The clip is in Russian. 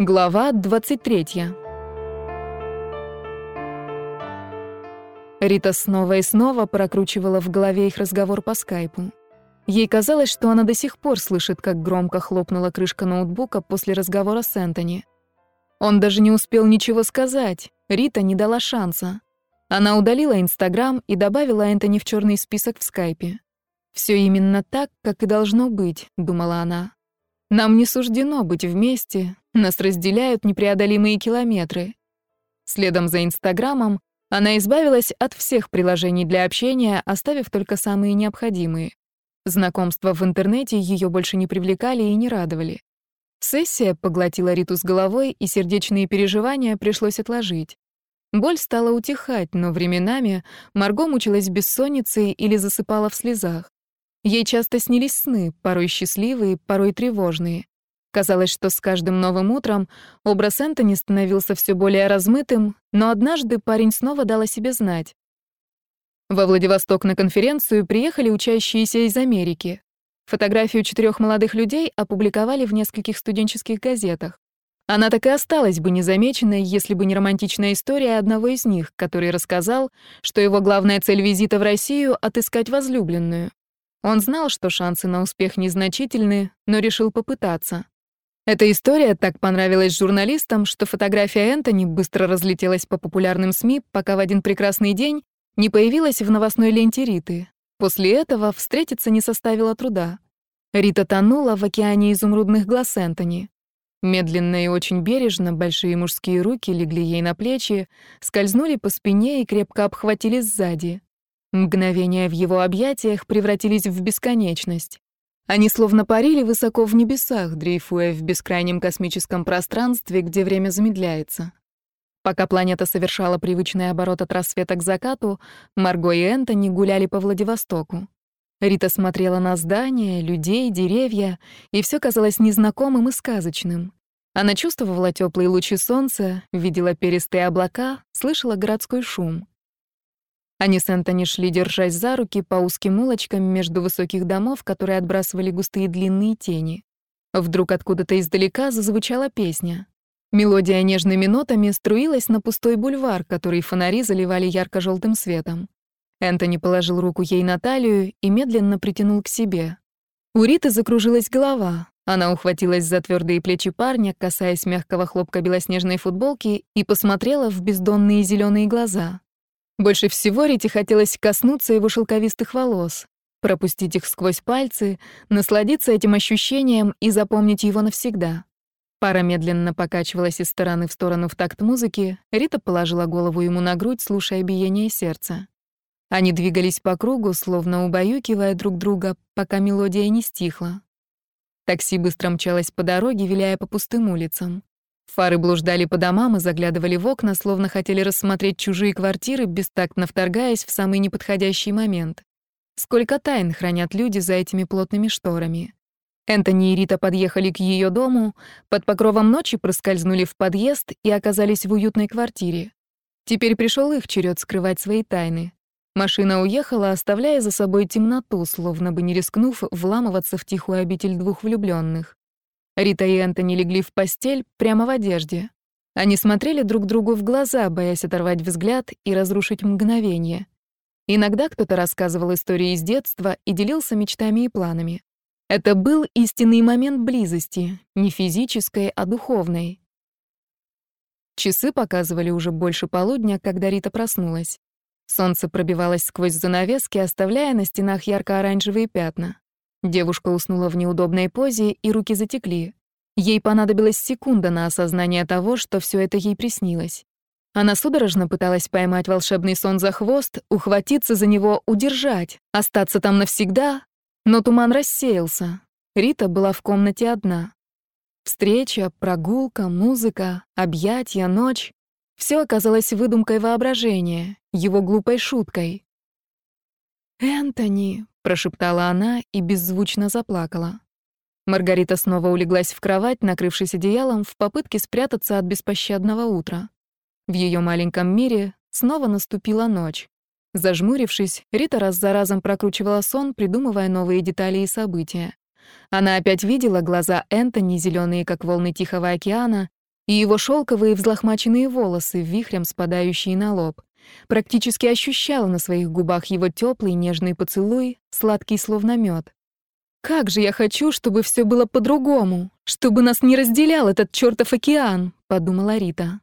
Глава 23. Рита снова и снова прокручивала в голове их разговор по скайпу. Ей казалось, что она до сих пор слышит, как громко хлопнула крышка ноутбука после разговора с Энтони. Он даже не успел ничего сказать, Рита не дала шанса. Она удалила Инстаграм и добавила Энтони в черный список в скайпе. Все именно так, как и должно быть», — думала она. «Нам не суждено быть вместе, нас разделяют непреодолимые километры». Следом за Инстаграмом она избавилась от всех приложений для общения, оставив только самые необходимые. Знакомства в интернете ее больше не привлекали и не радовали. Сессия поглотила Риту с головой, и сердечные переживания пришлось отложить. Боль стала утихать, но временами Марго мучилась бессонницей или засыпала в слезах. Ей часто снились сны, порой счастливые, порой тревожные. Казалось, что с каждым новым утром образ Энтони становился все более размытым, но однажды парень снова дал о себе знать. Во Владивосток на конференцию приехали учащиеся из Америки. Фотографию четырех молодых людей опубликовали в нескольких студенческих газетах. Она так и осталась бы незамеченной, если бы не романтичная история одного из них, который рассказал, что его главная цель визита в Россию — отыскать возлюбленную. Он знал, что шансы на успех незначительны, но решил попытаться. Эта история так понравилась журналистам, что фотография Энтони быстро разлетелась по популярным СМИ, пока в один прекрасный день не появилась в новостной ленте Риты. После этого встретиться не составило труда. Рита тонула в океане изумрудных глаз Энтони. Медленно и очень бережно большие мужские руки легли ей на плечи, скользнули по спине и крепко обхватили сзади. Мгновения в его объятиях превратились в бесконечность. Они словно парили высоко в небесах, дрейфуя в бескрайнем космическом пространстве, где время замедляется. Пока планета совершала привычный оборот от рассвета к закату, Марго и Энтони гуляли по Владивостоку. Рита смотрела на здания, людей, деревья, и все казалось незнакомым и сказочным. Она чувствовала теплые лучи солнца, видела перистые облака, слышала городской шум. Они с Энтони шли, держась за руки по узким улочкам между высоких домов, которые отбрасывали густые длинные тени. Вдруг откуда-то издалека зазвучала песня. Мелодия нежными нотами струилась на пустой бульвар, который фонари заливали ярко желтым светом. Энтони положил руку ей на талию и медленно притянул к себе. У Риты закружилась голова. Она ухватилась за твердые плечи парня, касаясь мягкого хлопка белоснежной футболки, и посмотрела в бездонные зеленые глаза. Больше всего Рите хотелось коснуться его шелковистых волос, пропустить их сквозь пальцы, насладиться этим ощущением и запомнить его навсегда. Пара медленно покачивалась из стороны в сторону в такт музыки, Рита положила голову ему на грудь, слушая биение сердца. Они двигались по кругу, словно убаюкивая друг друга, пока мелодия не стихла. Такси быстро мчалось по дороге, виляя по пустым улицам. Фары блуждали по домам и заглядывали в окна, словно хотели рассмотреть чужие квартиры, бестактно вторгаясь в самый неподходящий момент. Сколько тайн хранят люди за этими плотными шторами. Энтони и Рита подъехали к ее дому, под покровом ночи проскользнули в подъезд и оказались в уютной квартире. Теперь пришел их черед скрывать свои тайны. Машина уехала, оставляя за собой темноту, словно бы не рискнув вламываться в тихую обитель двух влюбленных. Рита и Энтони легли в постель прямо в одежде. Они смотрели друг другу в глаза, боясь оторвать взгляд и разрушить мгновение. Иногда кто-то рассказывал истории из детства и делился мечтами и планами. Это был истинный момент близости, не физической, а духовной. Часы показывали уже больше полудня, когда Рита проснулась. Солнце пробивалось сквозь занавески, оставляя на стенах ярко-оранжевые пятна. Девушка уснула в неудобной позе, и руки затекли. Ей понадобилась секунда на осознание того, что все это ей приснилось. Она судорожно пыталась поймать волшебный сон за хвост, ухватиться за него, удержать, остаться там навсегда, но туман рассеялся. Рита была в комнате одна. Встреча, прогулка, музыка, объятия, ночь — все оказалось выдумкой воображения, его глупой шуткой. «Энтони», прошептала она и беззвучно заплакала. Маргарита снова улеглась в кровать, накрывшись одеялом, в попытке спрятаться от беспощадного утра. В ее маленьком мире снова наступила ночь. Зажмурившись, Рита раз за разом прокручивала сон, придумывая новые детали и события. Она опять видела глаза Энтони, зеленые как волны Тихого океана, и его шелковые взлохмаченные волосы, вихрем спадающие на лоб. Практически ощущала на своих губах его теплый нежный поцелуй, сладкий словно мед. «Как же я хочу, чтобы все было по-другому, чтобы нас не разделял этот чертов океан», — подумала Рита.